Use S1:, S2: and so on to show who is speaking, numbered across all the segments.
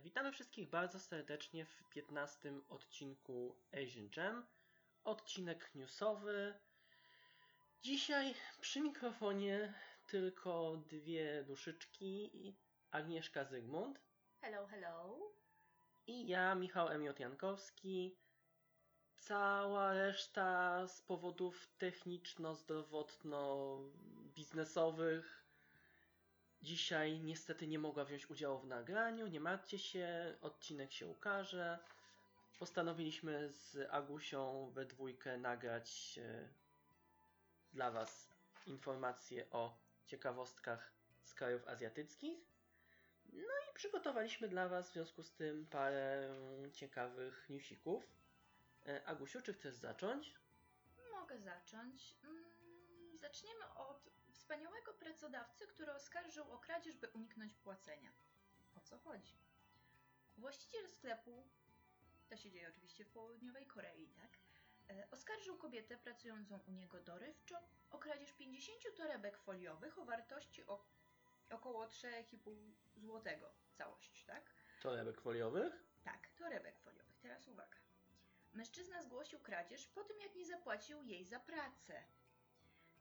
S1: Witamy wszystkich bardzo serdecznie w 15 odcinku Asian Jam. Odcinek newsowy. Dzisiaj przy mikrofonie tylko dwie duszyczki. Agnieszka Zygmunt
S2: Hello, hello.
S1: i ja, Michał M. Jankowski. Cała reszta z powodów techniczno-zdrowotno-biznesowych dzisiaj niestety nie mogła wziąć udziału w nagraniu. Nie martwcie się, odcinek się ukaże. Postanowiliśmy z Agusią we dwójkę nagrać e, dla Was informacje o ciekawostkach z krajów azjatyckich. No i przygotowaliśmy dla Was w związku z tym parę ciekawych newsików. E, Agusiu, czy chcesz zacząć?
S2: Mogę zacząć. Mm, Zaczniemy od wspaniałego pracodawcy, który oskarżył o kradzież, by uniknąć płacenia. O co chodzi? Właściciel sklepu, to się dzieje oczywiście w południowej Korei, tak? E, Oskarżył kobietę pracującą u niego dorywczo o kradzież 50 torebek foliowych o wartości o, około 3,5 zł. Całość, tak?
S1: Torebek foliowych?
S2: Tak, torebek foliowych. Teraz uwaga. Mężczyzna zgłosił kradzież po tym, jak nie zapłacił jej za pracę.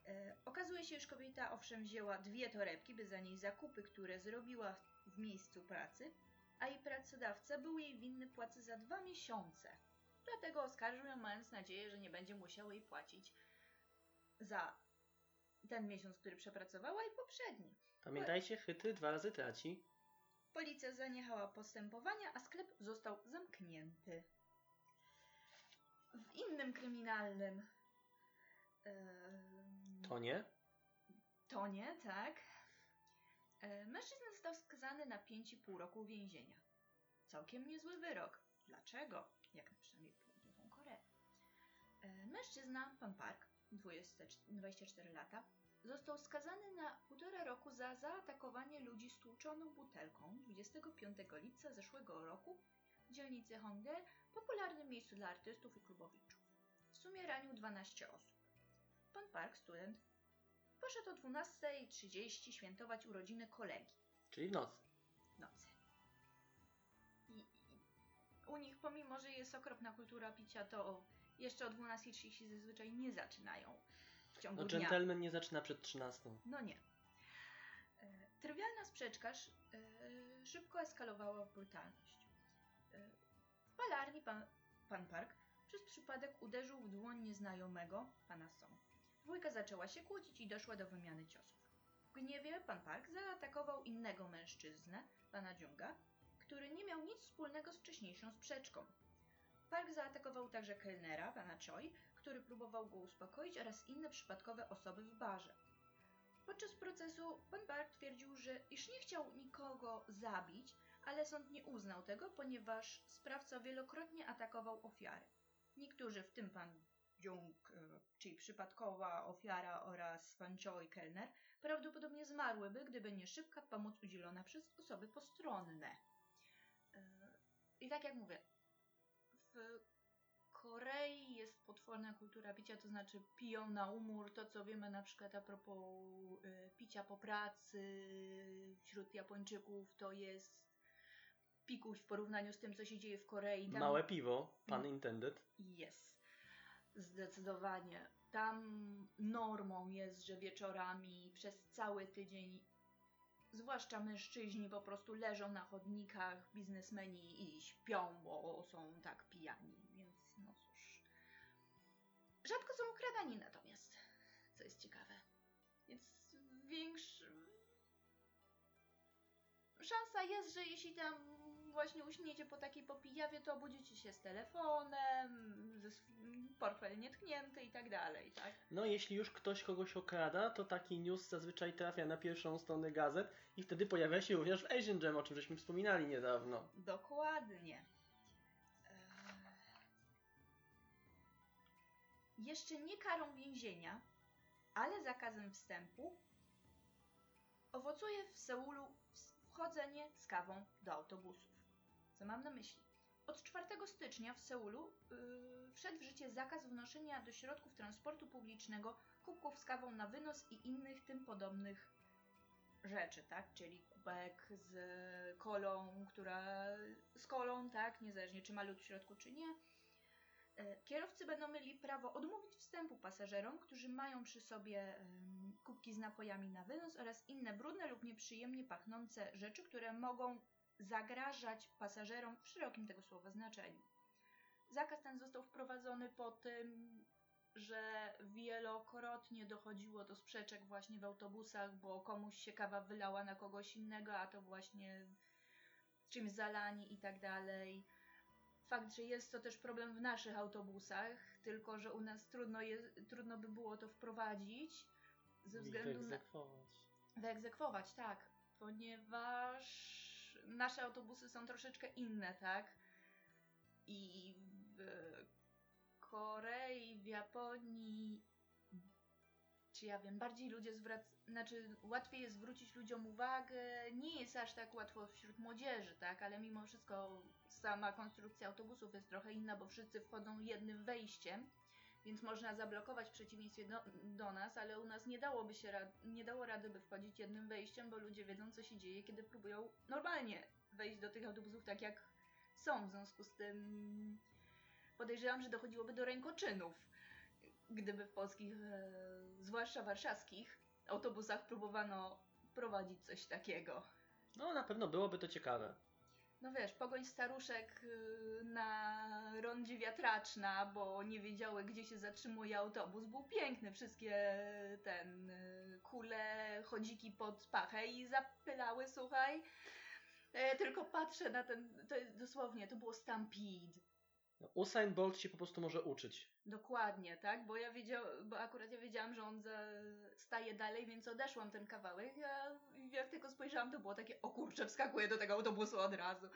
S2: E, okazuje się, że kobieta owszem wzięła dwie torebki, by za niej zakupy, które zrobiła w- w miejscu pracy, a jej pracodawca był jej winny płacy za dwa miesiące. Dlatego oskarżył ją, mając nadzieję, że nie będzie musiał jej płacić za ten miesiąc, który przepracowała i poprzedni.
S1: Pamiętajcie, chytry dwa razy traci.
S2: Policja zaniechała postępowania, a sklep został zamknięty. W innym kryminalnym em,
S1: To nie?
S2: tonie, tak, e, mężczyzna został skazany na 5,5 roku więzienia. Całkiem niezły wyrok. Dlaczego? Jak na przynajmniej południową Koreę. E, Mężczyzna, pan Park, 20 24 lata, został skazany na półtora roku za zaatakowanie ludzi stłuczoną butelką 25 lipca zeszłego roku w dzielnicy Hongdae, popularnym miejscu dla artystów i klubowiczów. W sumie ranił 12 osób. Pan Park, student, poszedł o 12.30 świętować urodziny kolegi
S1: Czyli w nocy.
S2: w nocy. I, I u nich, pomimo że jest okropna kultura picia, to jeszcze o 12.30 zazwyczaj nie zaczynają w ciągu
S1: No,
S2: dnia.
S1: dżentelmen nie zaczyna przed 13.
S2: No nie. E, Trywialna sprzeczka sz- e, szybko eskalowała w brutalność. E, W palarni pan, pan Park przez przypadek uderzył w dłoń nieznajomego, pana Song. Dwójka zaczęła się kłócić i doszła do wymiany ciosów. W gniewie pan Park zaatakował innego mężczyznę, pana Junga, który nie miał nic wspólnego z wcześniejszą sprzeczką. Park zaatakował także kelnera, pana Choi, który próbował go uspokoić oraz inne przypadkowe osoby w barze. Podczas procesu pan Park twierdził, że iż nie chciał nikogo zabić, ale sąd nie uznał tego, ponieważ sprawca wielokrotnie atakował ofiary. Niektórzy, w tym pan Jung, e, czyli przypadkowa ofiara oraz pan Choi Kellner, prawdopodobnie zmarłyby, gdyby nie szybka pomoc udzielona przez osoby postronne. E, I tak jak mówię, w Korei jest potworna kultura picia, to znaczy piją na umór. To, co wiemy na przykład a propos y, picia po pracy wśród Japończyków, to jest pikuś w porównaniu z tym, co się dzieje w Korei. Tam
S1: Małe piwo, pan
S2: Mm.
S1: intended.
S2: jest. Zdecydowanie. Tam normą jest, że wieczorami przez cały tydzień, zwłaszcza mężczyźni, po prostu leżą na chodnikach, biznesmeni i śpią, bo są tak pijani. Więc no cóż. Rzadko są ukradani natomiast, co jest ciekawe. Więc większy. Szansa jest, że jeśli tam właśnie uśniecie po takiej popijawie, to obudzicie się z telefonem, ze portfel nietknięty i tak dalej, tak?
S1: No, jeśli już ktoś kogoś okrada, to taki news zazwyczaj trafia na pierwszą stronę gazet i wtedy pojawia się również w Asian Jam, o czym żeśmy wspominali niedawno.
S2: Dokładnie. Eee... Jeszcze nie karą więzienia, ale zakazem wstępu owocuje w Seulu wchodzenie z kawą do autobusów. Co mam na myśli? Od 4 stycznia w Seulu yy, wszedł w życie zakaz wnoszenia do środków transportu publicznego kubków z kawą na wynos i innych tym podobnych rzeczy, tak? Czyli kubek z kolą, która z kolą, tak? Niezależnie czy ma lód w środku, czy nie. E, Kierowcy będą mieli prawo odmówić wstępu pasażerom, którzy mają przy sobie em, kubki z napojami na wynos oraz inne brudne lub nieprzyjemnie pachnące rzeczy, które mogą zagrażać pasażerom w szerokim tego słowa znaczeniu. Zakaz ten został wprowadzony po tym, że wielokrotnie dochodziło do sprzeczek właśnie w autobusach, bo komuś się kawa wylała na kogoś innego, a to właśnie czymś zalani i tak dalej. Fakt, że jest to też problem w naszych autobusach, tylko że u nas trudno, je, trudno by było to wprowadzić ze względu na
S1: wyegzekwować.
S2: wyegzekwować, tak, ponieważ nasze autobusy są troszeczkę inne, tak? I w Korei, w Japonii, czy ja wiem, bardziej ludzie zwracają, znaczy łatwiej jest zwrócić ludziom uwagę, nie jest aż tak łatwo wśród młodzieży, tak? Ale mimo wszystko sama konstrukcja autobusów jest trochę inna, bo wszyscy wchodzą jednym wejściem, więc można zablokować w przeciwieństwie do, do nas, ale u nas nie dałoby się rad, nie dało rady, by wchodzić jednym wejściem, bo ludzie wiedzą, co się dzieje, kiedy próbują normalnie wejść do tych autobusów tak, jak są. W związku z tym podejrzewam, że dochodziłoby do rękoczynów, gdyby w polskich, e, zwłaszcza warszawskich, autobusach próbowano wprowadzić coś takiego.
S1: No na pewno byłoby to ciekawe.
S2: No wiesz, pogoń staruszek y, na rondzie wiatraczna, bo nie wiedziały, gdzie się zatrzymuje autobus, był piękny. Wszystkie ten y, kule, chodziki pod pachę i zapylały, słuchaj. E, tylko patrzę na ten, to jest dosłownie, to było stampede.
S1: Usain Bolt się po prostu może uczyć.
S2: Dokładnie, tak? Bo ja wiedział, bo akurat ja wiedziałam, że on za, staje dalej, więc odeszłam ten kawałek, a jak tylko spojrzałam, to było takie, o kurczę, wskakuję do tego autobusu od razu.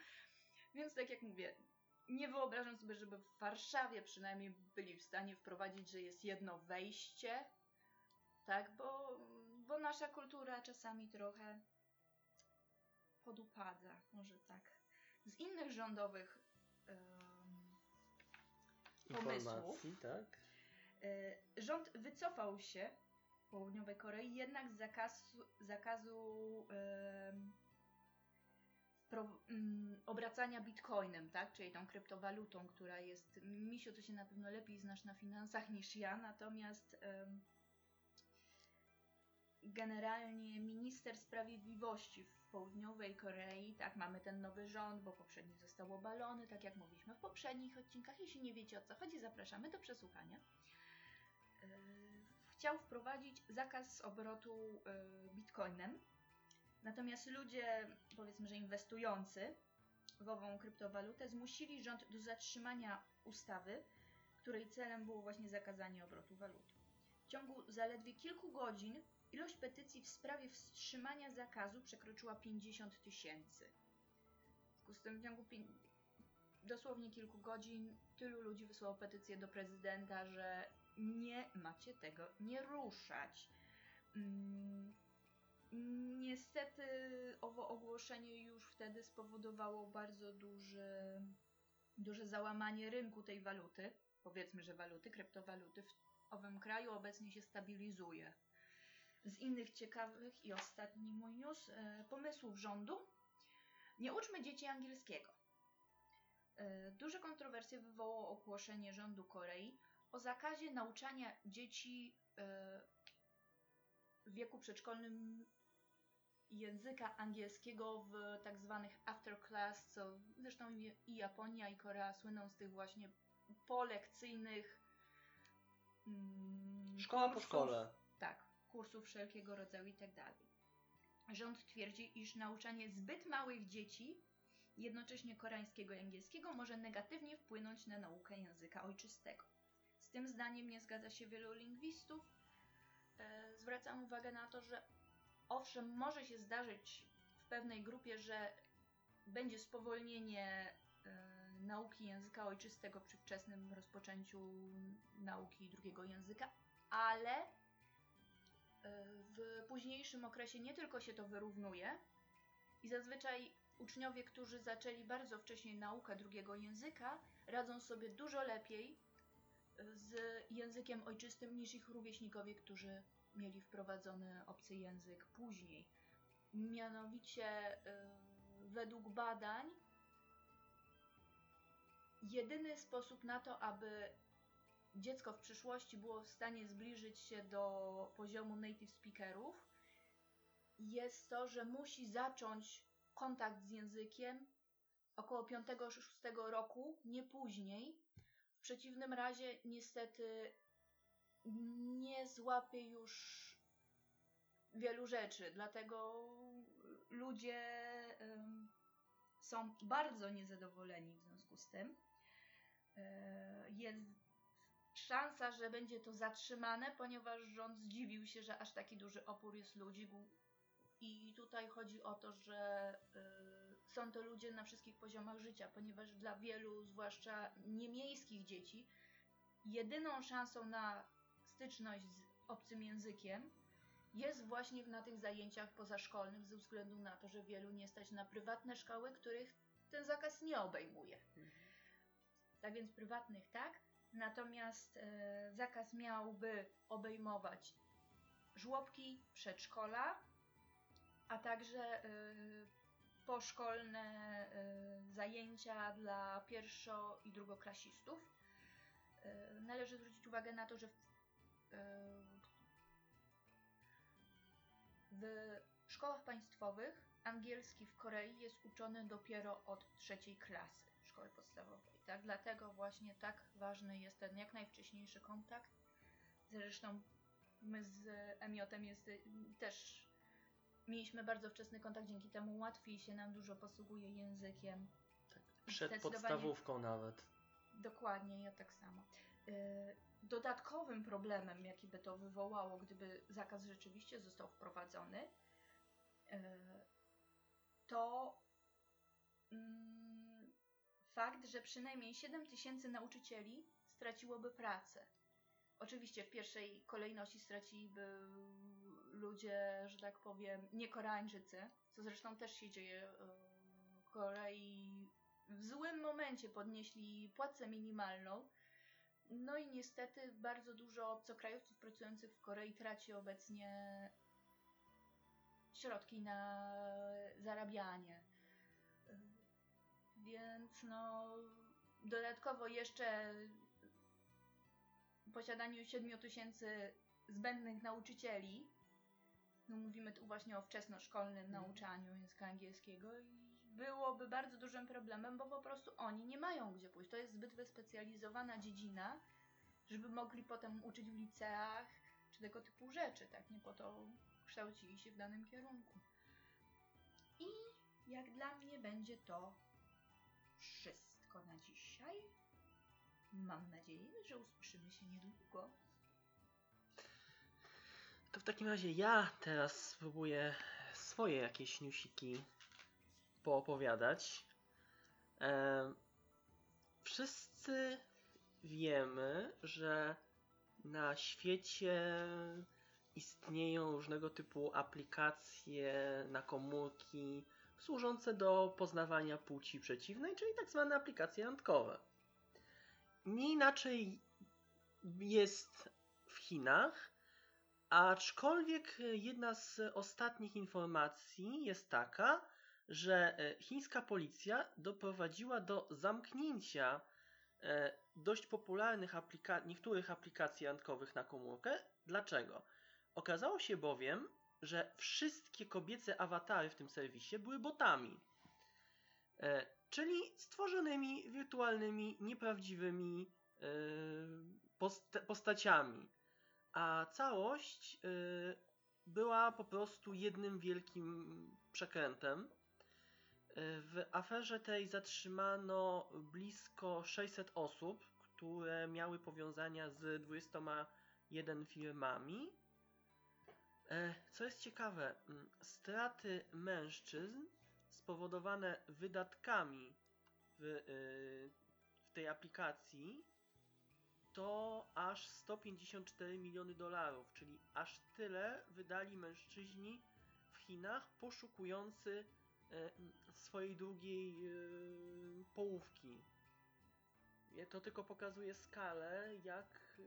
S2: Więc tak jak mówię, nie wyobrażam sobie, żeby w Warszawie przynajmniej byli w stanie wprowadzić, że jest jedno wejście, tak? Bo, bo nasza kultura czasami trochę podupadza, może tak. Z innych rządowych em, pomysłów.
S1: Tak?
S2: E, Rząd wycofał się w Południowej Korei jednak z zakazu, zakazu em, wpro- mm, obracania bitcoinem, tak? Czyli tą kryptowalutą, która jest. Misiu, to się na pewno lepiej znasz na finansach niż ja, natomiast em, generalnie minister sprawiedliwości w Południowej Korei, tak, mamy ten nowy rząd, bo poprzedni został obalony, tak jak mówiliśmy w poprzednich odcinkach. Jeśli nie wiecie o co chodzi, zapraszamy do przesłuchania. Yy, Chciał wprowadzić zakaz obrotu yy, bitcoinem. Natomiast ludzie, powiedzmy, że inwestujący w ową kryptowalutę, zmusili rząd do zatrzymania ustawy, której celem było właśnie zakazanie obrotu waluty. W ciągu zaledwie kilku godzin ilość petycji w sprawie wstrzymania zakazu przekroczyła 50 tysięcy. W związku z tym w ciągu dosłownie kilku godzin tylu ludzi wysłało petycję do prezydenta, że nie macie tego nie ruszać. Mm, Niestety owo ogłoszenie już wtedy spowodowało bardzo duży, duże załamanie rynku tej waluty. Powiedzmy, że waluty, kryptowaluty w owym kraju obecnie się stabilizuje. Z innych ciekawych i ostatni mój news, e, pomysłów rządu. Nie uczmy dzieci angielskiego. E, Duże kontrowersje wywołało ogłoszenie rządu Korei o zakazie nauczania dzieci e, w wieku przedszkolnym języka angielskiego w tak zwanych after class, co zresztą i- Japonia i Korea słyną z tych właśnie polekcyjnych mm,
S1: Szkoła po szkole.
S2: Kursów wszelkiego rodzaju i tak. Rząd twierdzi, iż nauczanie zbyt małych dzieci jednocześnie koreańskiego i angielskiego może negatywnie wpłynąć na naukę języka ojczystego. Z tym zdaniem nie zgadza się wielu lingwistów. E, zwracam uwagę na to, że owszem, może się zdarzyć w pewnej grupie, że będzie spowolnienie e, nauki języka ojczystego przy wczesnym rozpoczęciu nauki drugiego języka, ale w późniejszym okresie nie tylko się to wyrównuje i zazwyczaj uczniowie, którzy zaczęli bardzo wcześnie naukę drugiego języka, radzą sobie dużo lepiej z językiem ojczystym niż ich rówieśnikowie, którzy mieli wprowadzony obcy język później. Mianowicie, y, według badań, jedyny sposób na to, aby dziecko w przyszłości było w stanie zbliżyć się do poziomu native speakerów, jest to, że musi zacząć kontakt z językiem około 5-6 roku, nie później. W przeciwnym razie, niestety, nie złapie już wielu rzeczy, dlatego ludzie są bardzo niezadowoleni w związku z tym. Yy, jest szansa, że będzie to zatrzymane, ponieważ rząd zdziwił się, że aż taki duży opór jest ludzi. I tutaj chodzi o to, że yy, są to ludzie na wszystkich poziomach życia, ponieważ dla wielu, zwłaszcza niemiejskich dzieci, jedyną szansą na styczność z obcym językiem jest właśnie na tych zajęciach pozaszkolnych, ze względu na to, że wielu nie stać na prywatne szkoły, których ten zakaz nie obejmuje. Mhm. Tak więc prywatnych tak, natomiast e, zakaz miałby obejmować żłobki, przedszkola, a także e, poszkolne e, zajęcia dla pierwszo- i drugoklasistów. Należy zwrócić uwagę na to, że w, w szkołach państwowych angielski w Korei jest uczony dopiero od trzeciej klasy szkoły podstawowej. Tak? Dlatego właśnie tak ważny jest ten jak najwcześniejszy kontakt. Zresztą my z Emiotem jest, też mieliśmy bardzo wczesny kontakt, dzięki temu łatwiej się nam dużo posługuje językiem.
S1: Tak, przed podstawówką nawet.
S2: Dokładnie, ja tak samo. Y, dodatkowym problemem, jaki by to wywołało, gdyby zakaz rzeczywiście został wprowadzony, e, to mm, fakt, że przynajmniej 7 tysięcy nauczycieli straciłoby pracę. Oczywiście w pierwszej kolejności straciliby ludzie, że tak powiem, nie Koreańczycy, co zresztą też się dzieje e, w Korei. W złym momencie podnieśli płacę minimalną, no i niestety bardzo dużo obcokrajowców pracujących w Korei traci obecnie środki na zarabianie. Więc no dodatkowo jeszcze posiadaniu 7 tysięcy zbędnych nauczycieli, no mówimy tu właśnie o wczesnoszkolnym mm. nauczaniu języka angielskiego i byłoby bardzo dużym problemem, bo po prostu oni nie mają gdzie pójść. To jest zbyt wyspecjalizowana dziedzina, żeby mogli potem uczyć w liceach czy tego typu rzeczy, tak? Nie po to kształcili się w danym kierunku. I jak dla mnie będzie to wszystko na dzisiaj. Mam nadzieję, że usłyszymy się niedługo.
S1: To w takim razie ja teraz spróbuję swoje jakieś newsiki poopowiadać. E, wszyscy wiemy, że na świecie istnieją różnego typu aplikacje na komórki służące do poznawania płci przeciwnej, czyli tak zwane aplikacje randkowe. Nie inaczej jest w Chinach, aczkolwiek jedna z ostatnich informacji jest taka, że e, chińska policja doprowadziła do zamknięcia e, dość popularnych aplika niektórych aplikacji randkowych na komórkę. Dlaczego? Okazało się bowiem, że wszystkie kobiece awatary w tym serwisie były botami. E, czyli stworzonymi wirtualnymi, nieprawdziwymi post postaciami. A całość była po prostu jednym wielkim przekrętem. W aferze tej zatrzymano blisko 600 osób, które miały powiązania z 21 firmami. E, co jest ciekawe, straty mężczyzn spowodowane wydatkami w, e, w tej aplikacji to aż 154 miliony dolarów, czyli aż tyle wydali mężczyźni w Chinach poszukujący E, swojej drugiej połówki. To tylko pokazuje skalę, jak,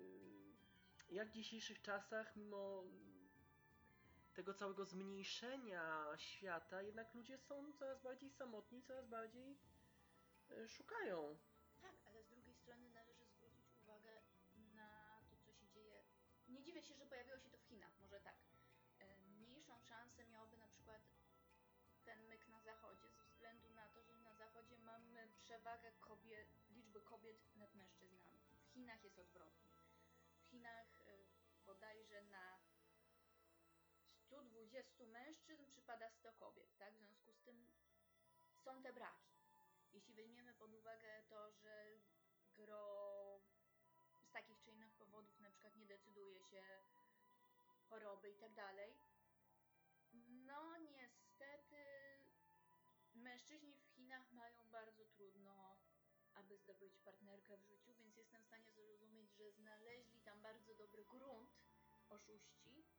S1: jak w dzisiejszych czasach, mimo tego całego zmniejszenia świata, jednak ludzie są coraz bardziej samotni, coraz bardziej e, szukają.
S2: Tak, ale z drugiej strony należy zwrócić uwagę na to, co się dzieje. Nie dziwię się, że pojawiło się to w Chinach, może tak. E, Mniejszą szansę miałoby na przykład ten myk na zachodzie, ze względu na to, że na zachodzie mamy przewagę kobiet, liczby kobiet nad mężczyznami. W Chinach jest odwrotnie. W Chinach e, bodajże na 120 mężczyzn przypada 100 kobiet, tak? W związku z tym są te braki. Jeśli weźmiemy pod uwagę to, że gro z takich czy innych powodów na przykład nie decyduje się choroby i tak dalej, no niestety mężczyźni w Chinach mają bardzo trudno, aby zdobyć partnerkę w życiu, więc jestem w stanie zrozumieć, że znaleźli tam bardzo dobry grunt oszuści.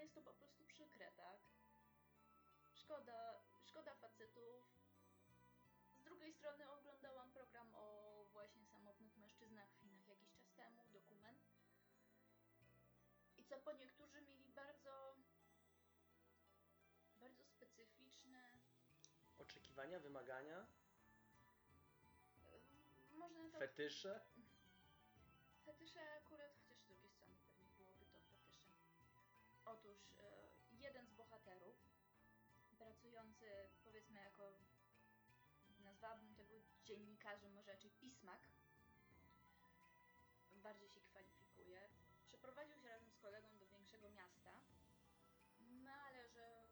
S2: Ale jest to po prostu przykre, tak? Szkoda, szkoda facetów. Z drugiej strony oglądałam program o właśnie samotnych mężczyznach w Chinach jakiś czas temu, dokument. I co po niektórzy mieli bardzo bardzo specyficzne
S1: Oczekiwania, wymagania,
S2: można to.
S1: Fetysze
S2: nazwałabym tego dziennikarzem, może raczej pismak, bardziej się kwalifikuje, przeprowadził się razem z kolegą do większego miasta, no ale że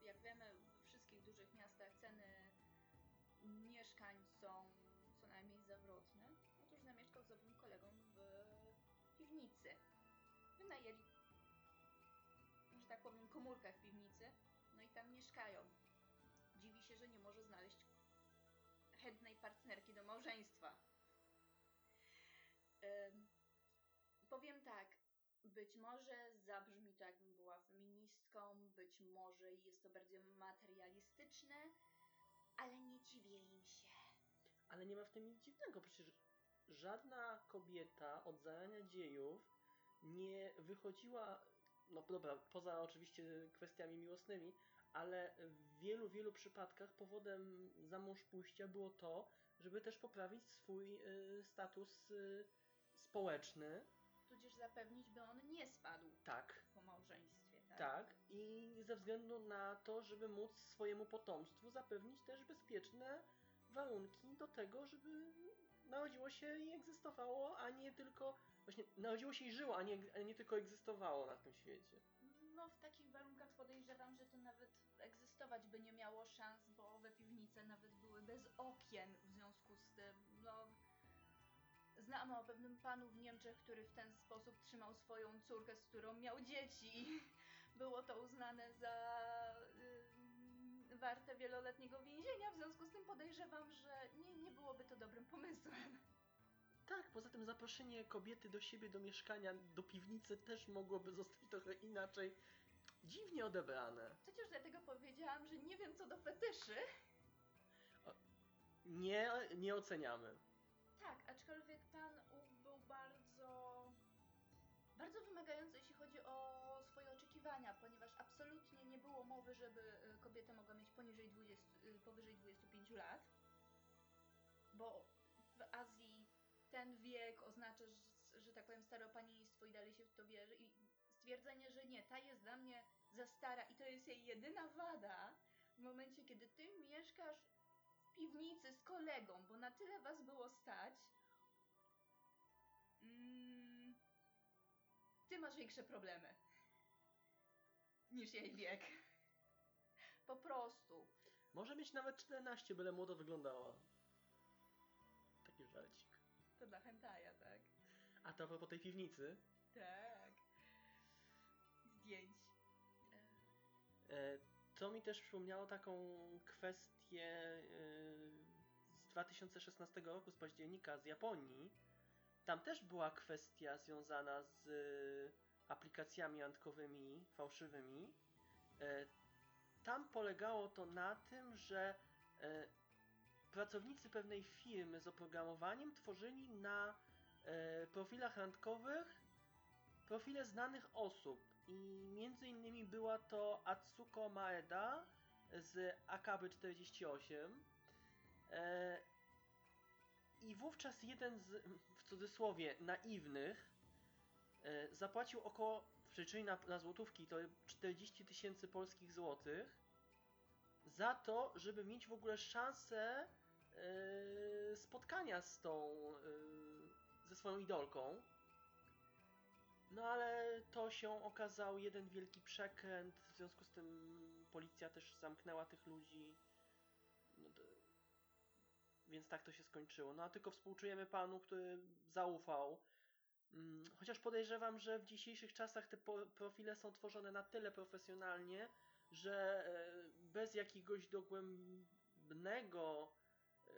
S2: jak wiemy we wszystkich dużych miastach ceny mieszkań są co najmniej zawrotne, otóż zamieszkał z owym kolegą w piwnicy. Wynajęli, że tak powiem, komórkę w piwnicy, no i tam mieszkają. Dziwi się, że nie może znaleźć chętnej partnerki do małżeństwa. Em, powiem tak, być może zabrzmi to, jakbym była feministką, być może jest to bardziej materialistyczne, ale nie dziwię im się.
S1: Ale nie ma w tym nic dziwnego, przecież żadna kobieta od zarania dziejów nie wychodziła, no dobra, poza oczywiście kwestiami miłosnymi, ale w wielu, wielu przypadkach powodem za mąż pójścia było to, żeby też poprawić swój y, status y, społeczny.
S2: Tudzież zapewnić, by on nie spadł
S1: Tak,
S2: po małżeństwie, tak?
S1: tak. I ze względu na to, żeby móc swojemu potomstwu zapewnić też bezpieczne warunki do tego, żeby narodziło się i egzystowało, a nie tylko. Właśnie narodziło się i żyło, a nie, a nie tylko egzystowało na tym świecie.
S2: No, w takich warunkach podejrzewam, że to nawet egzystować by nie miało szans, bo owe piwnice nawet były bez okien w związku z tym, no... Znamy o pewnym panu w Niemczech, który w ten sposób trzymał swoją córkę, z którą miał dzieci. Było to uznane za ym, warte wieloletniego więzienia, w związku z tym podejrzewam, że nie, nie byłoby to dobrym pomysłem.
S1: Tak, poza tym zaproszenie kobiety do siebie, do mieszkania, do piwnicy też mogłoby zostać trochę inaczej dziwnie odebrane.
S2: Przecież dlatego powiedziałam, że nie wiem co do fetyszy.
S1: Nie, nie oceniamy.
S2: Tak, aczkolwiek pan ów był bardzo. bardzo wymagający, jeśli chodzi o swoje oczekiwania, ponieważ absolutnie nie było mowy, żeby y, kobieta mogła mieć poniżej 20, y, powyżej 25 lat. Bo w Azji ten wiek oznacza, że, że tak powiem, staropanieństwo i dalej się w to wierzy. I stwierdzenie, że nie, ta jest dla mnie za stara i to jest jej jedyna wada, w momencie, kiedy ty mieszkasz w piwnicy z kolegą, bo na tyle was było stać, mm, ty masz większe problemy niż jej wiek. Po prostu.
S1: Może mieć nawet 14, byle młodo wyglądała. Taki żarcik.
S2: To dla hentaja, tak?
S1: A to propos tej piwnicy,
S2: Tak.
S1: To mi też przypomniało taką kwestię e, z 2016 roku, z października, z Japonii. Tam też była kwestia związana z e, aplikacjami randkowymi fałszywymi. E, Tam polegało to na tym, że e, pracownicy pewnej firmy z oprogramowaniem tworzyli na e, profilach randkowych profile znanych osób i między innymi była to Atsuko Maeda z Akaby 48 e, i wówczas jeden z, w cudzysłowie, naiwnych e, zapłacił około, przeliczeniu na, na złotówki to 40 tysięcy polskich złotych za to, żeby mieć w ogóle szansę e, spotkania z tą, ze swoją idolką. No ale to się okazał jeden wielki przekręt, w związku z tym policja też zamknęła tych ludzi. No więc tak to się skończyło. No a tylko współczujemy panu, który zaufał. Mm, Chociaż podejrzewam, że w dzisiejszych czasach te profile są tworzone na tyle profesjonalnie, że e, bez jakiegoś dogłębnego e,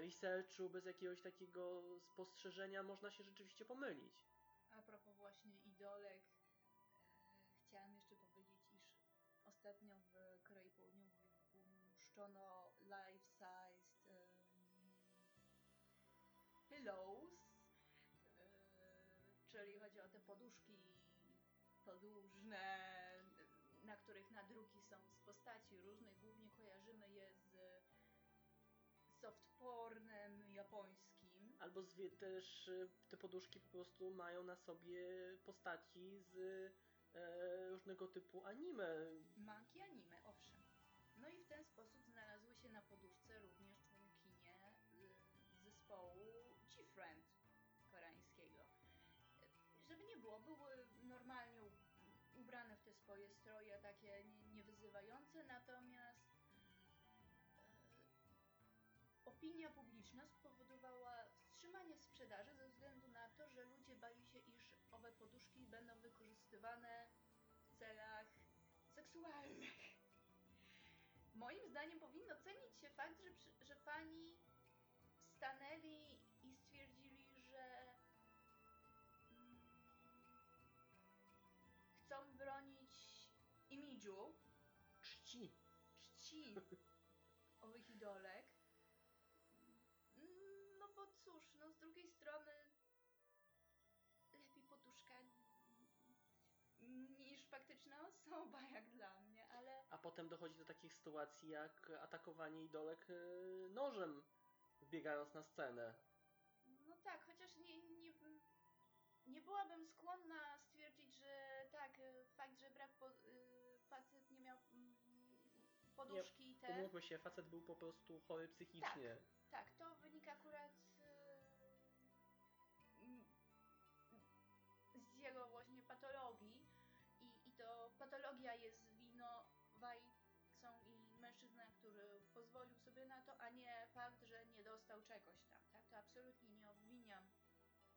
S1: researchu, bez jakiegoś takiego spostrzeżenia można się rzeczywiście pomylić.
S2: A propos właśnie idolek, e, chciałam jeszcze powiedzieć, iż ostatnio w Korei Południowej wpuszczono life-sized pillows, e, czyli chodzi o te poduszki podłużne, na których nadruki są z postaci różnych. Głównie
S1: Albo zwie też y, te poduszki po prostu mają na sobie postaci z e, różnego typu anime.
S2: Manki anime, owszem. No i w ten sposób znalazły się na poduszce również członkinie y, zespołu G-Friend koreańskiego. Żeby nie było, były normalnie ubrane w te swoje stroje takie nie- niewyzywające, natomiast y, opinia publiczna sprzedaży ze względu na to, że ludzie bali się, iż owe poduszki będą wykorzystywane w celach seksualnych. Moim zdaniem powinno cenić się fakt, że, że fani stanęli i stwierdzili, że mm, chcą bronić imidżu,
S1: Czci.
S2: czci owych idolek. Strony lepiej poduszka niż faktyczna osoba, jak dla mnie, ale
S1: A potem dochodzi do takich sytuacji jak atakowanie idolek e, nożem, wbiegając na scenę.
S2: No tak, chociaż nie, nie, nie byłabym skłonna stwierdzić, że tak, y, fakt, że brak po, y, facet nie miał mm, poduszki te.
S1: Umówmy się, facet był po prostu chory psychicznie.
S2: Tak, to wynika akurat to patologia jest winowajcą i mężczyzna, który pozwolił sobie na to, a nie fakt, że nie dostał czegoś tam, tak? To absolutnie nie obwiniam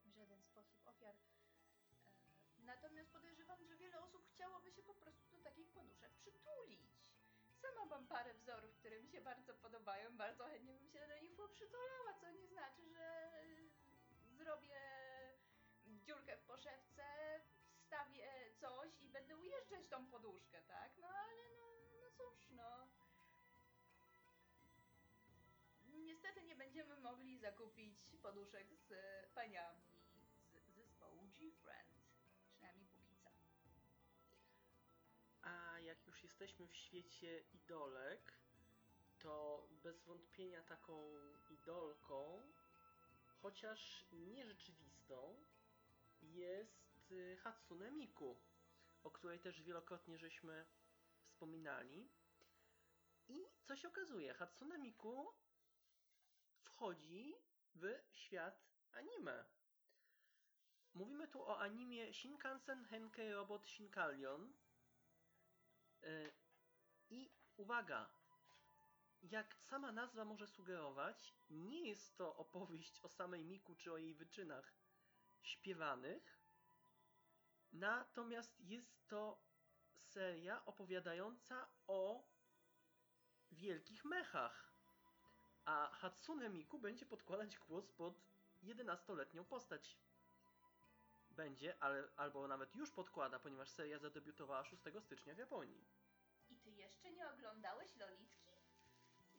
S2: w żaden sposób ofiar. E, Natomiast podejrzewam, że wiele osób chciałoby się po prostu do takich poduszek przytulić. Sama mam parę wzorów, które mi się bardzo podobają. Bardzo chętnie bym się do nich poprzytulała, co nie znaczy, że zrobię dziurkę w poszewce, coś i będę ujeżdżać tą poduszkę, tak? No ale no, no cóż, no. Niestety nie będziemy mogli zakupić poduszek z paniami z zespołu G-Friend. Przynajmniej póki co.
S1: A jak już jesteśmy w świecie idolek, to bez wątpienia taką idolką, chociaż nierzeczywistą, jest y, Hatsune Miku, o której też wielokrotnie żeśmy wspominali. I co się okazuje, Hatsune Miku wchodzi w świat anime. Mówimy tu o animie Shinkansen Henkei Robot Shinkalion, E, I uwaga, jak sama nazwa może sugerować, nie jest to opowieść o samej Miku czy o jej wyczynach śpiewanych, natomiast jest to seria opowiadająca o wielkich mechach. A Hatsune Miku będzie podkładać głos pod 11-letnią postać. Będzie, ale, albo nawet już podkłada, ponieważ seria zadebiutowała 6 stycznia w Japonii.
S2: I ty jeszcze nie oglądałeś Lolitki?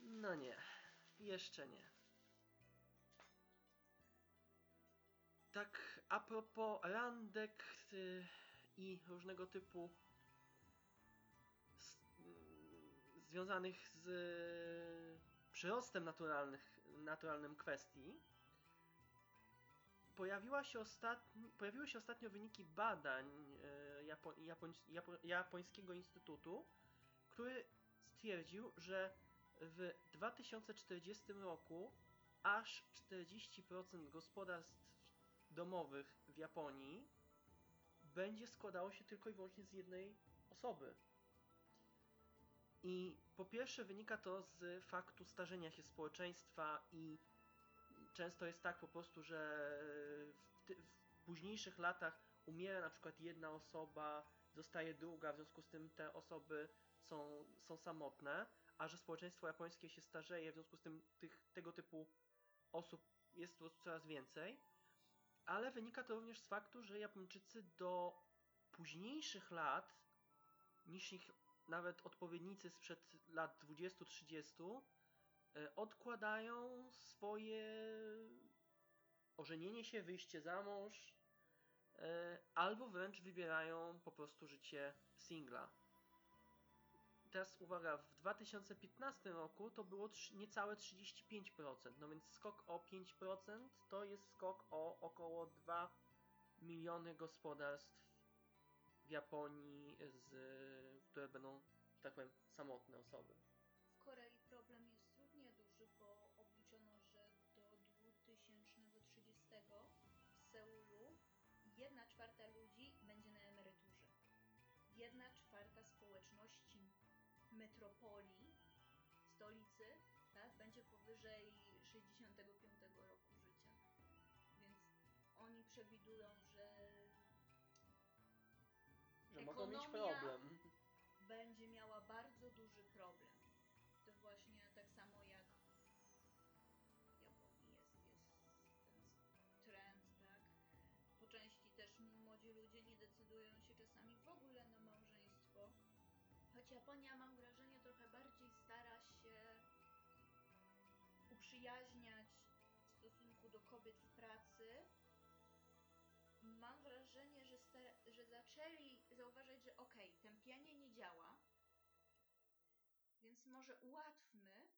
S1: No nie, jeszcze nie. Tak a propos randek y, i różnego typu z, y, związanych z przyrostem naturalnych, naturalnym kwestii, pojawiła się ostatni, pojawiły się ostatnio wyniki badań y, Japo, Japoń, Japo, japońskiego instytutu, który stwierdził, że w 2040 roku aż 40% gospodarstw domowych w Japonii będzie składało się tylko i wyłącznie z jednej osoby. I po pierwsze wynika to z faktu starzenia się społeczeństwa i często jest tak po prostu, że w, ty, w późniejszych latach umiera na przykład jedna osoba, zostaje druga, w związku z tym te osoby są, są samotne, a że społeczeństwo japońskie się starzeje, w związku z tym tych, tego typu osób jest coraz więcej, ale wynika to również z faktu, że Japończycy do późniejszych lat niż ich nawet odpowiednicy sprzed lat 20-30 e, odkładają swoje ożenienie się, wyjście za mąż, e, albo wręcz wybierają po prostu życie singla teraz uwaga, w 2015 roku to było niecałe 35%, no więc skok o 5% to jest skok o około 2 miliony gospodarstw w Japonii, z, które będą, tak powiem, samotne osoby.
S2: W Korei metropolii, stolicy, tak, będzie powyżej 65 roku życia. Więc oni przewidują, że
S1: że mogą mieć problem.
S2: Choć Japonia, mam wrażenie, trochę bardziej stara się uprzyjaźniać w stosunku do kobiet w pracy, mam wrażenie, że, że zaczęli zauważać, że okej, okay, tępienie nie działa, więc może ułatwmy,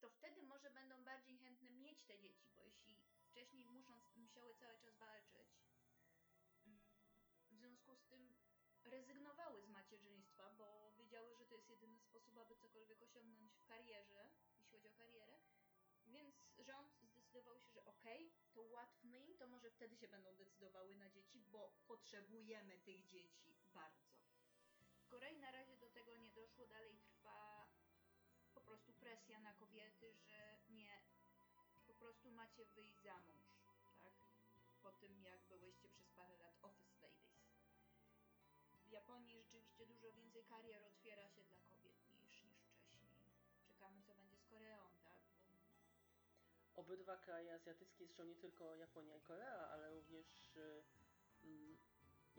S2: to wtedy może będą bardziej chętne mieć te dzieci, bo jeśli wcześniej muszą, musiały cały czas walczyć, rezygnowały z macierzyństwa, bo wiedziały, że to jest jedyny sposób, aby cokolwiek osiągnąć w karierze, jeśli chodzi o karierę. Więc rząd zdecydował się, że okej, okay, to ułatwmy im, to może wtedy się będą decydowały na dzieci, bo potrzebujemy tych dzieci bardzo. W Korei na razie do tego nie doszło, dalej trwa po prostu presja na kobiety, że nie, po prostu macie wyjść za mąż, tak? Po tym jak byłyście przez parę lat office Japonii rzeczywiście dużo więcej karier otwiera się dla kobiet niż, niż wcześniej. Czekamy, co będzie z Koreą, tak? Bo...
S1: Obydwa kraje azjatyckie, zresztą nie tylko Japonia i Korea, ale również yy,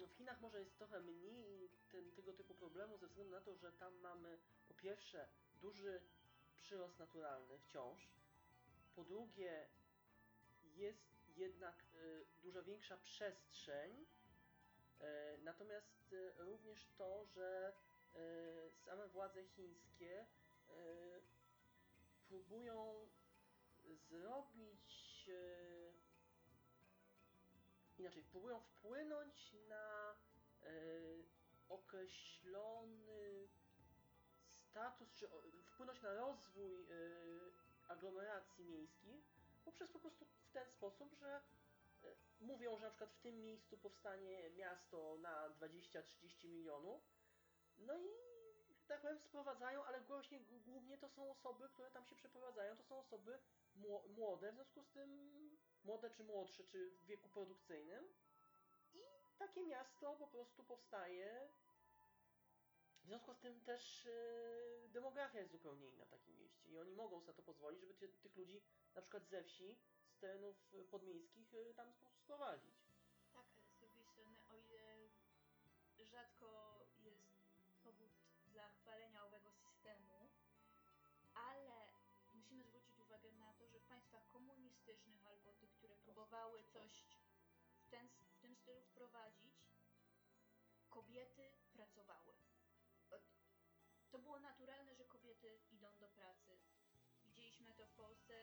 S1: w Chinach może jest trochę mniej ten, tego typu problemu ze względu na to, że tam mamy po pierwsze duży przyrost naturalny wciąż, po drugie jest jednak y, dużo większa przestrzeń natomiast e, również to, że e, same władze chińskie próbują zrobić inaczej, próbują wpłynąć na określony status, czy wpłynąć na rozwój aglomeracji miejskich poprzez po prostu w ten sposób, że mówią, że na przykład w tym miejscu powstanie miasto na 20-30 milionów. No i tak powiem sprowadzają, ale właśnie głównie to są osoby, które tam się przeprowadzają, to są osoby młode, w związku z tym młode czy młodsze, czy w wieku produkcyjnym. I takie miasto po prostu powstaje. W związku z tym też yy, demografia jest zupełnie inna w takim mieście i oni mogą sobie to pozwolić, żeby tych ludzi na przykład ze wsi terenów podmiejskich y, tam po prostu sprowadzić.
S2: Tak, ale z drugiej strony, o ile rzadko jest powód dla chwalenia owego systemu, ale musimy zwrócić uwagę na to, że w państwach komunistycznych albo tych, które próbowały coś ten, w tym stylu wprowadzić, kobiety pracowały. To było naturalne, że kobiety idą do pracy. Widzieliśmy to w Polsce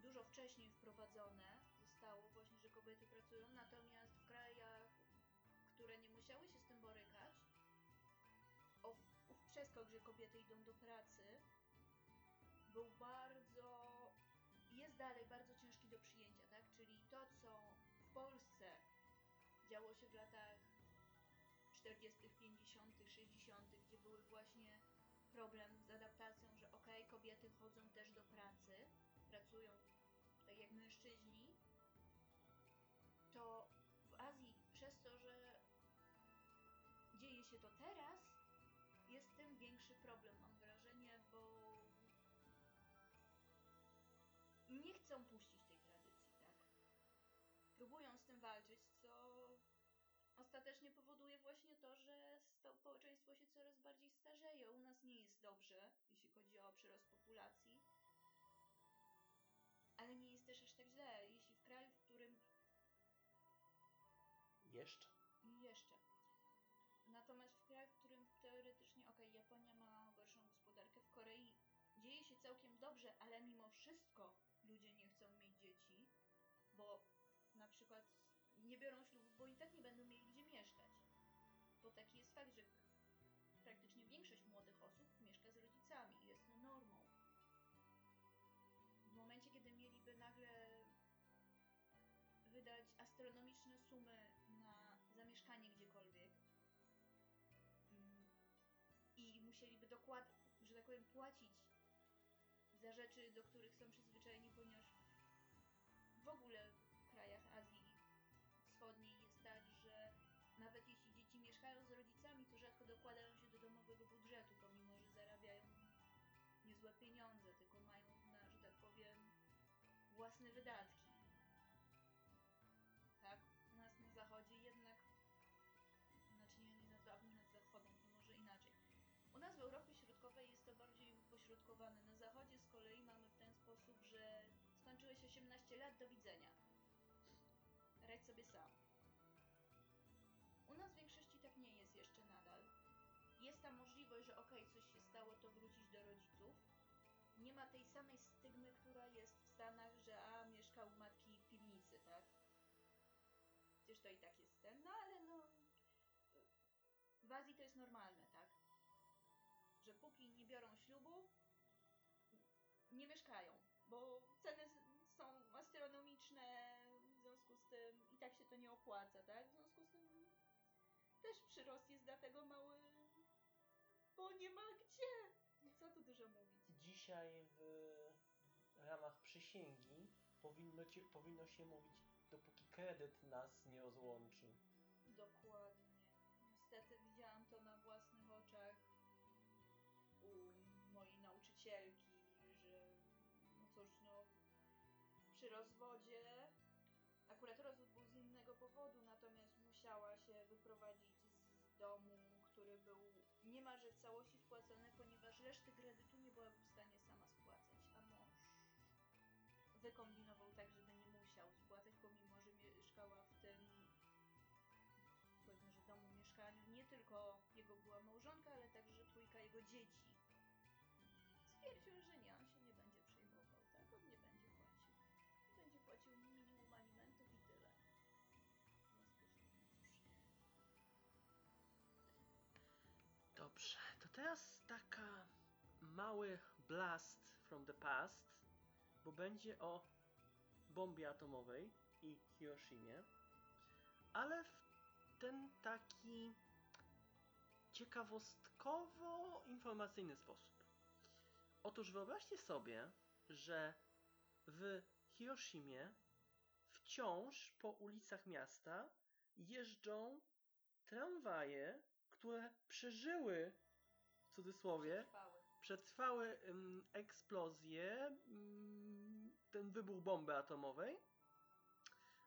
S2: dużo wcześniej wprowadzone zostało właśnie, że kobiety pracują, natomiast w krajach, które nie musiały się z tym borykać, ów przeskok, że kobiety idą do pracy, był bardzo, jest dalej bardzo ciężki do przyjęcia, tak? Czyli to, co w Polsce działo się w latach 40., 50., 60., gdzie były właśnie problem z adaptacją, że okej, kobiety chodzą też do pracy, pracują jak mężczyźni, to w Azji przez to, że dzieje się to teraz, jest tym większy problem, mam wrażenie, bo nie chcą puścić tej tradycji, tak? Próbują z tym walczyć, co ostatecznie powoduje właśnie to, że społeczeństwo się coraz bardziej starzeje. U nas nie jest dobrze, jeśli chodzi o przyrost populacji, ale nie też aż tak źle, jeśli w kraju, w którym
S1: Jeszcze.
S2: jeszcze. Natomiast w kraju, w którym teoretycznie, okej, Japonia ma gorszą gospodarkę, w Korei dzieje się całkiem dobrze, ale mimo wszystko ludzie nie chcą mieć dzieci, bo na przykład nie biorą ślubu, bo i tak nie będą mieli gdzie mieszkać. Bo taki jest fakt, że wydać astronomiczne sumy na zamieszkanie gdziekolwiek i musieliby dokładnie, że tak powiem, płacić za rzeczy, do których są przyzwyczajeni, ponieważ w ogóle w krajach Azji Wschodniej jest tak, że nawet jeśli dzieci mieszkają z rodzicami, to rzadko dokładają się do domowego budżetu, pomimo że zarabiają niezłe pieniądze, tylko mają na, że tak powiem, własne wydatki. Europie Środkowej jest to bardziej upośrodkowane. Na zachodzie z kolei mamy w ten sposób, że skończyłeś 18 lat, do widzenia. Radź sobie sam. U nas w większości tak nie jest jeszcze nadal. Jest ta możliwość, że okej, coś się stało, to wrócić do rodziców. Nie ma tej samej stygmy, która jest w Stanach, że a mieszkał matki w piwnicy, tak? Przecież to i tak jest ten, no ale no... W Azji to jest normalne, biorą ślubu, nie mieszkają, bo ceny są astronomiczne, w związku z tym i tak się to nie opłaca, tak? W związku z tym też przyrost jest dlatego mały, bo nie ma gdzie. Co tu dużo mówić.
S1: Dzisiaj w ramach przysięgi powinno, ci, powinno się mówić, dopóki kredyt nas nie rozłączy.
S2: Dokładnie. Niestety widziałam to na własnych nauczycielki, że no cóż, no przy rozwodzie akurat rozwód był z innego powodu, natomiast musiała się wyprowadzić z domu, który był niemalże w całości spłacony, ponieważ reszty kredytu nie byłaby w stanie sama spłacać, a mąż wykombinował tak, żeby nie musiał spłacać, pomimo że mieszkała w tym powiedzmy, że domu, mieszkaniu. Nie tylko jego była małżonka, ale także trójka jego dzieci.
S1: Dobrze, to teraz taka mały blast from the past, bo będzie o bombie atomowej i Hiroshimie, ale w ten taki ciekawostkowo-informacyjny sposób. Otóż wyobraźcie sobie, że w Hiroshimie wciąż po ulicach miasta jeżdżą tramwaje, które przeżyły, w cudzysłowie,
S2: Przetrwały.
S1: przetrwały ym, eksplozję, ym, ten wybuch bomby atomowej.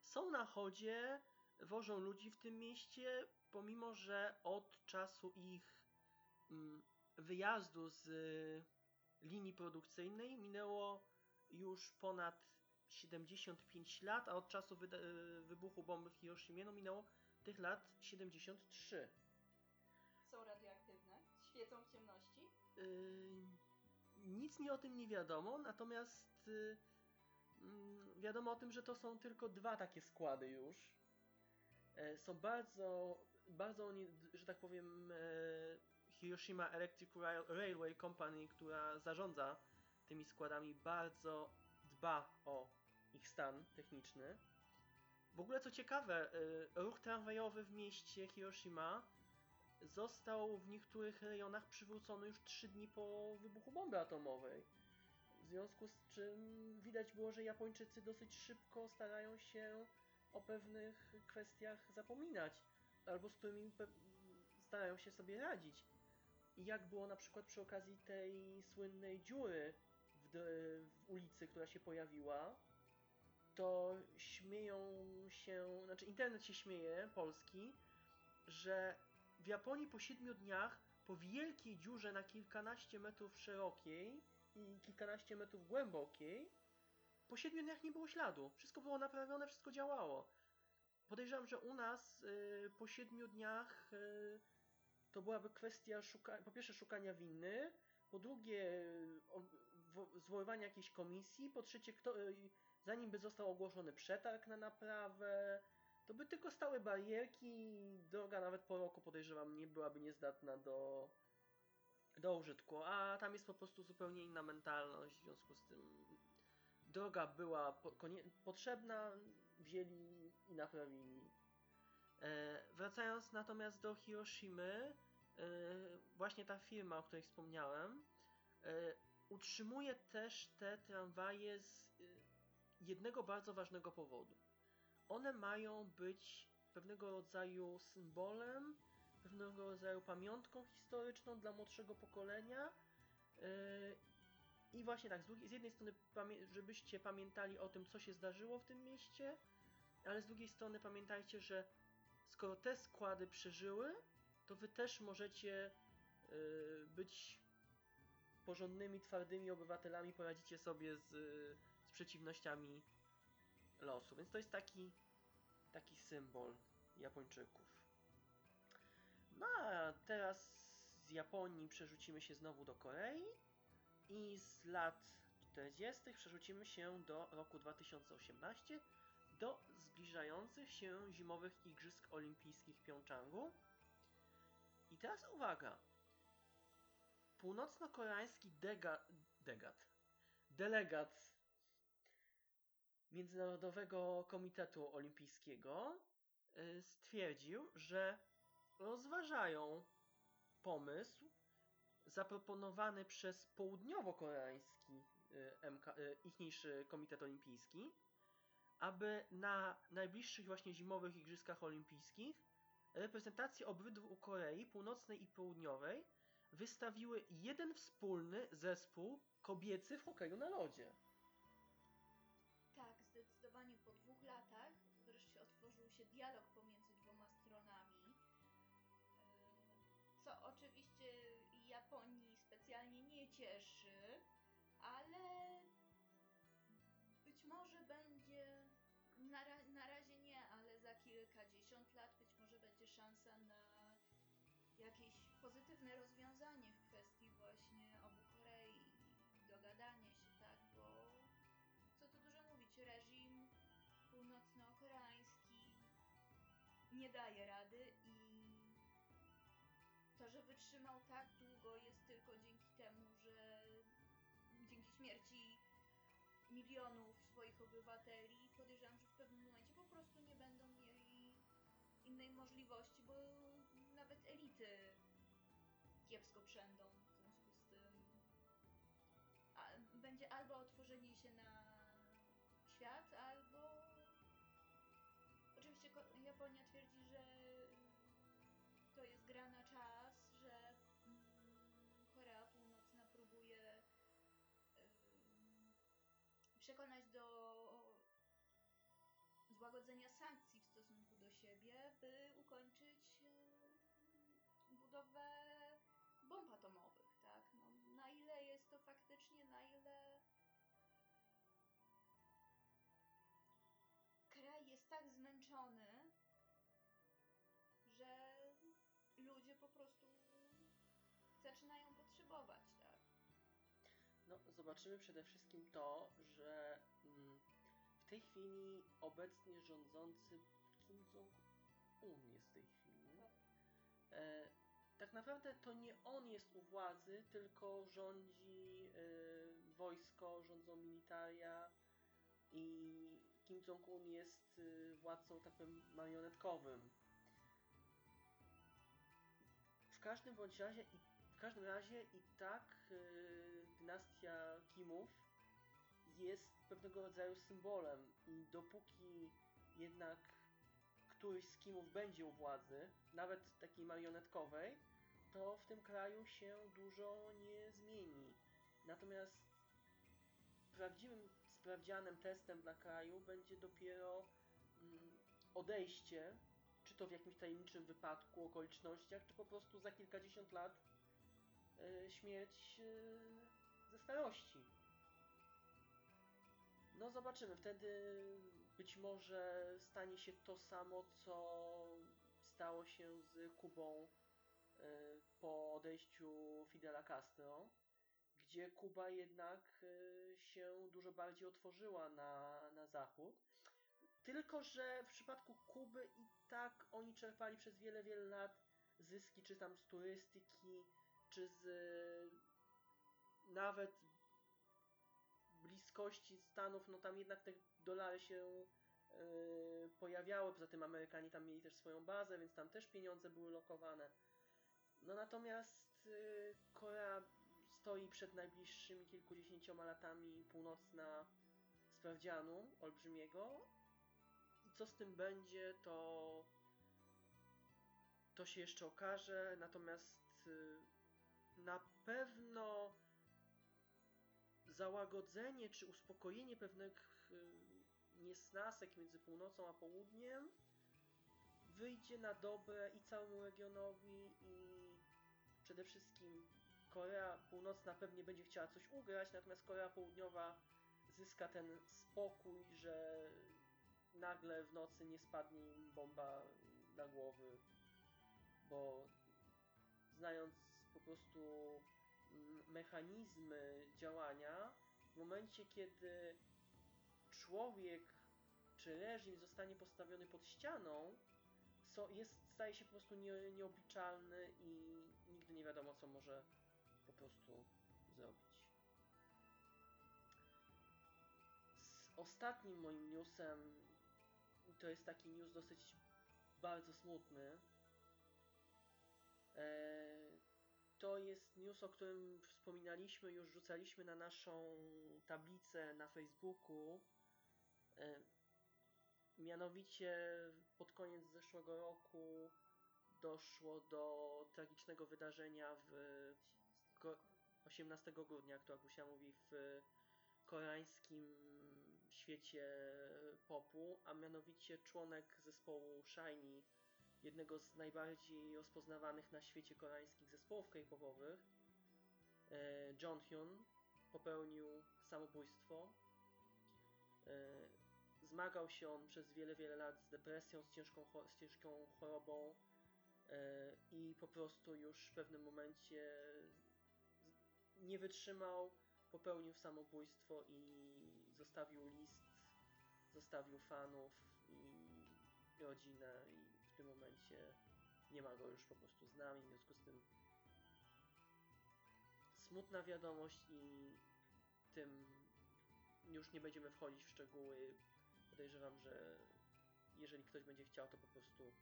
S1: Są na chodzie, wożą ludzi w tym mieście, pomimo że od czasu ich ym, wyjazdu z y, linii produkcyjnej minęło już ponad 75 lat, a od czasu y, wybuchu bomby w Hiroshimie no minęło tych lat 73.
S2: Świecą w ciemności.
S1: Yy, nic mi o tym nie wiadomo, natomiast yy, wiadomo o tym, że to są tylko dwa takie składy już. E, są bardzo, bardzo oni, że tak powiem, e, Hiroshima Electric Rail- Railway Company, która zarządza tymi składami, bardzo dba o ich stan techniczny. W ogóle co ciekawe, y, ruch tramwajowy w mieście Hiroshima został w niektórych rejonach przywrócony już 3 dni po wybuchu bomby atomowej. W związku z czym widać było, że Japończycy dosyć szybko starają się o pewnych kwestiach zapominać, albo z którymi starają się sobie radzić. I jak było na przykład przy okazji tej słynnej dziury w, w ulicy, która się pojawiła, to śmieją się, znaczy internet się śmieje, polski, że w Japonii po siedmiu dniach, po wielkiej dziurze na kilkanaście metrów szerokiej i kilkanaście metrów głębokiej, po siedmiu dniach nie było śladu. Wszystko było naprawione, wszystko działało. Podejrzewam, że u nas y, po siedmiu dniach y, to byłaby kwestia szuka po pierwsze szukania winny, po drugie zwoływania jakiejś komisji, po trzecie kto, y, zanim by został ogłoszony przetarg na naprawę, to by tylko stały barierki droga nawet po roku podejrzewam nie byłaby niezdatna do, do użytku, a tam jest po prostu zupełnie inna mentalność, w związku z tym droga była po, potrzebna, wzięli i naprawili. E, wracając natomiast do Hiroshimy, e, właśnie ta firma, o której wspomniałem, e, utrzymuje też te tramwaje z e, jednego bardzo ważnego powodu. One mają być pewnego rodzaju symbolem, pewnego rodzaju pamiątką historyczną dla młodszego pokolenia. Yy, I właśnie tak, z, jednej strony, żebyście pamiętali o tym, co się zdarzyło w tym mieście, ale z drugiej strony pamiętajcie, że skoro te składy przeżyły, to wy też możecie yy, być porządnymi, twardymi obywatelami, poradzicie sobie z, z przeciwnościami losu. Więc to jest taki, taki symbol Japończyków. No a teraz z Japonii przerzucimy się znowu do Korei i z lat 40. przerzucimy się do roku 2018 do zbliżających się zimowych Igrzysk Olimpijskich w Pjongczangu. I teraz uwaga. Północno-koreański dega, degat, delegat Międzynarodowego Komitetu Olimpijskiego y, stwierdził, że rozważają pomysł zaproponowany przez południowo-koreański y, y, ichniejszy Komitet Olimpijski, aby na najbliższych właśnie zimowych Igrzyskach Olimpijskich reprezentacje obydwu Korei Północnej i Południowej wystawiły jeden wspólny zespół kobiecy w hokeju na lodzie.
S2: Jakieś pozytywne rozwiązanie w kwestii właśnie obu Korei, dogadanie się, tak, bo co tu dużo mówić, reżim północno-koreański nie daje rady i to, że wytrzymał tak długo jest tylko dzięki temu, że dzięki śmierci milionów swoich obywateli podejrzewam, że w pewnym momencie po prostu nie będą mieli innej możliwości, bo elity kiepsko przędą w związku z tym. A, będzie albo otworzenie się na świat, albo oczywiście Japonia twierdzi, że to jest gra na czas, że mm, Korea Północna próbuje przekonać do złagodzenia sankcji w stosunku do siebie, by ukończyć tak zmęczony, że ludzie po prostu zaczynają potrzebować, tak?
S1: No, zobaczymy przede wszystkim to, że mm, w tej chwili obecnie rządzący Kim Jong-un jest w tej chwili. E, tak naprawdę to nie on jest u władzy, tylko rządzi e, wojsko, rządzą militaria i Kim Jong-un jest e, władcą tak powiem marionetkowym. W każdym bądź razie i w każdym razie i tak y, dynastia Kimów jest pewnego rodzaju symbolem i dopóki jednak któryś z Kimów będzie u władzy, nawet takiej marionetkowej, to w tym kraju się dużo nie zmieni. Natomiast prawdziwym sprawdzianem, testem dla kraju będzie dopiero mm, odejście, czy to w jakimś tajemniczym wypadku, okolicznościach, czy po prostu za kilkadziesiąt lat y, śmierć y, ze starości. No zobaczymy, wtedy być może stanie się to samo, co stało się z Kubą y, po odejściu Fidela Castro, gdzie Kuba jednak y, się dużo bardziej otworzyła na, na zachód. Tylko, że w przypadku Kuby i tak oni czerpali przez wiele, wiele lat zyski, czy tam z turystyki, czy z nawet bliskości Stanów, no tam jednak te dolary się yy, pojawiały, poza tym Amerykanie tam mieli też swoją bazę, więc tam też pieniądze były lokowane. No natomiast yy, Korea stoi przed najbliższymi kilkudziesięcioma latami północna sprawdzianu olbrzymiego. I co z tym będzie, to to się jeszcze okaże, natomiast yy, na pewno załagodzenie czy uspokojenie pewnych y, niesnasek między północą a południem wyjdzie na dobre i całemu regionowi i przede wszystkim Korea Północna pewnie będzie chciała coś ugrać, natomiast Korea Południowa zyska ten spokój, że nagle w nocy nie spadnie im bomba na głowy, bo znając po prostu mechanizmy działania w momencie, kiedy człowiek czy reżim zostanie postawiony pod ścianą, jest, staje się po prostu nie, nieobliczalny i nigdy nie wiadomo, co może prostu zrobić. Z ostatnim moim newsem, to jest taki news dosyć bardzo smutny. Eee, to jest news, o którym wspominaliśmy, już rzucaliśmy na naszą tablicę na Facebooku. E, mianowicie pod koniec zeszłego roku doszło do tragicznego wydarzenia w 18 grudnia, jak to Agusia mówi, w koreańskim świecie popu, a mianowicie członek zespołu Shiny jednego z najbardziej rozpoznawanych na świecie koreańskich zespołów k-popowych, e, John Hyun, popełnił samobójstwo. E, zmagał się on przez wiele, wiele lat z depresją, z ciężką, z ciężką chorobą e, i po prostu już w pewnym momencie nie wytrzymał, popełnił samobójstwo i zostawił list, zostawił fanów i rodzinę i w tym momencie nie ma go już po prostu z nami, w związku z tym smutna wiadomość i tym już nie będziemy wchodzić w szczegóły. Podejrzewam, że jeżeli ktoś będzie chciał, to po prostu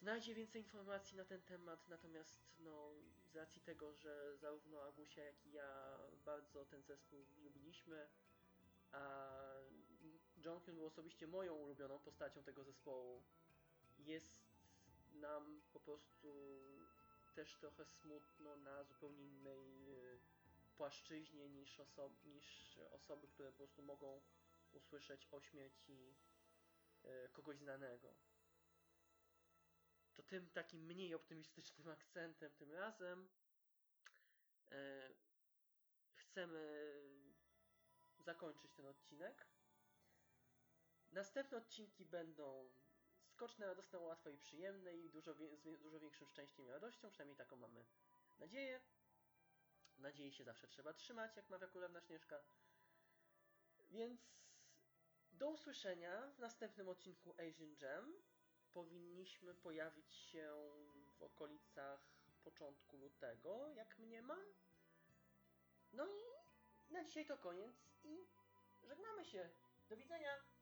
S1: znajdzie więcej informacji na ten temat, natomiast no, z racji tego, że zarówno Agusia, jak i ja bardzo ten zespół lubiliśmy, a Jonghyun był osobiście moją ulubioną postacią tego zespołu. Jest nam po prostu też trochę smutno na zupełnie innej e, płaszczyźnie niż, oso- niż osoby, które po prostu mogą usłyszeć o śmierci e, kogoś znanego. To tym takim mniej optymistycznym akcentem tym razem e, chcemy zakończyć ten odcinek. Następne odcinki będą skoczne, radosne, łatwe i przyjemne i dużo, z dużo większym szczęściem i radością, przynajmniej taką mamy nadzieję. Nadziei się zawsze trzeba trzymać, jak mawia królewna Śnieżka. Więc do usłyszenia w następnym odcinku Asian Jam. Powinniśmy pojawić się w okolicach początku lutego, jak mniemam. No i na dzisiaj to koniec i żegnamy się. Do widzenia!